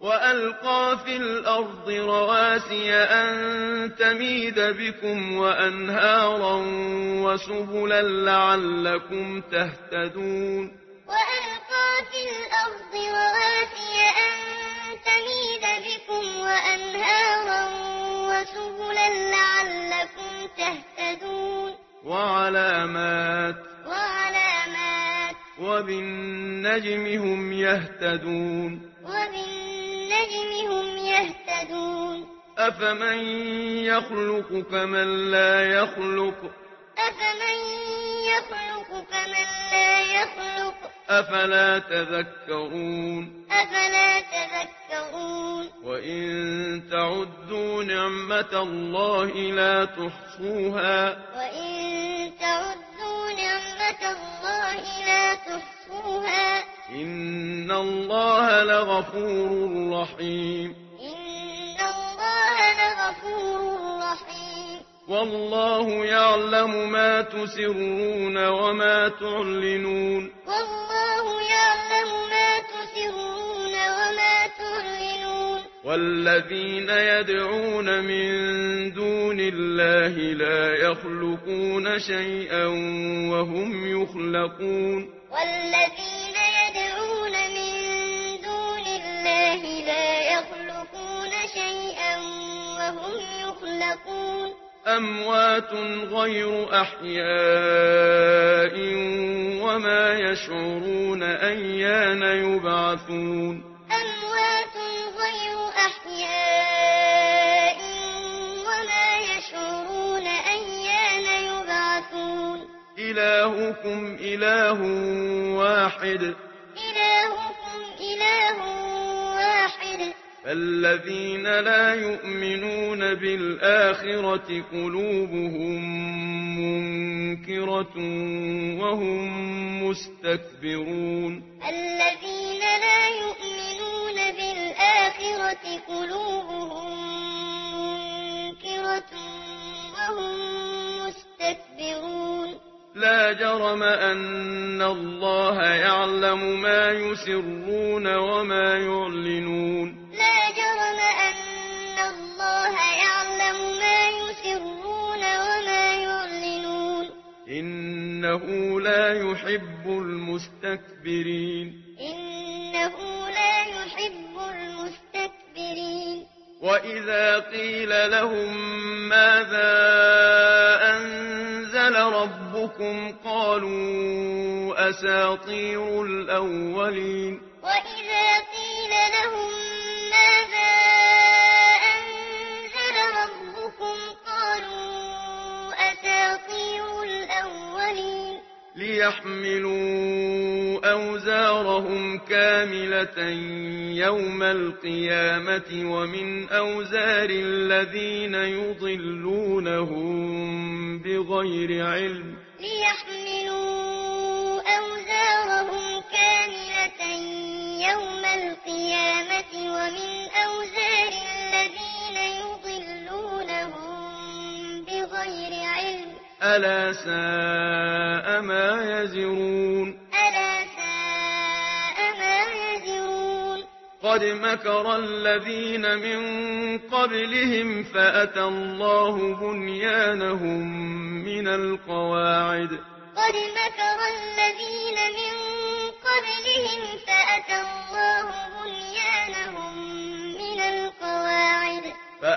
وألقى في الأرض رواسي أن تميد بكم وأنهارا وسبلا لعلكم تهتدون وألقى في الأرض رواسي أن تميد بكم وأنهارا وسبلا لعلكم تهتدون وعلامات وعلامات وبالنجم هم يهتدون بالنجم هم يهتدون. أفمن يخلق كمن لا يخلق؟ أفمن يخلق كمن لا يخلق؟ أفلا تذكرون؟ أفلا تذكرون. وإن تعدوا نعمة الله لا تحصوها. وإن تعدوا نعمة الله لا تحصوها. إن الله لغفور رحيم إن الله لغفور رحيم والله يعلم ما تسرون وما تعلنون والله يعلم ما تسرون وما تعلنون والذين يدعون من دون الله لا يخلقون شيئا وهم يخلقون والذين يخلقون. أموات غير أحياء وما يشعرون أيان يبعثون. أموات غير أحياء وما يشعرون أيان يبعثون. إلهكم إله واحد. إلهكم إله الذين لا يؤمنون بالآخرة قلوبهم منكرة وهم مستكبرون. الذين لا يؤمنون بالآخرة قلوبهم منكرة وهم مستكبرون. لا جرم أن الله يعلم ما يسرون وما يعلنون. إنه لا يحب المستكبرين. إنه لا يحب المستكبرين. وإذا قيل لهم ماذا أنزل ربكم قالوا أساطير الأولين. ليحملوا أوزارهم كاملة يوم القيامة ومن أوزار الذين يضلونهم بغير علم ليحملوا ألا ساء ما يزرون ألا ساء ما يزرون قد مكر الذين من قبلهم فأتى الله بنيانهم من القواعد قد مكر الذين من قبلهم فأتى الله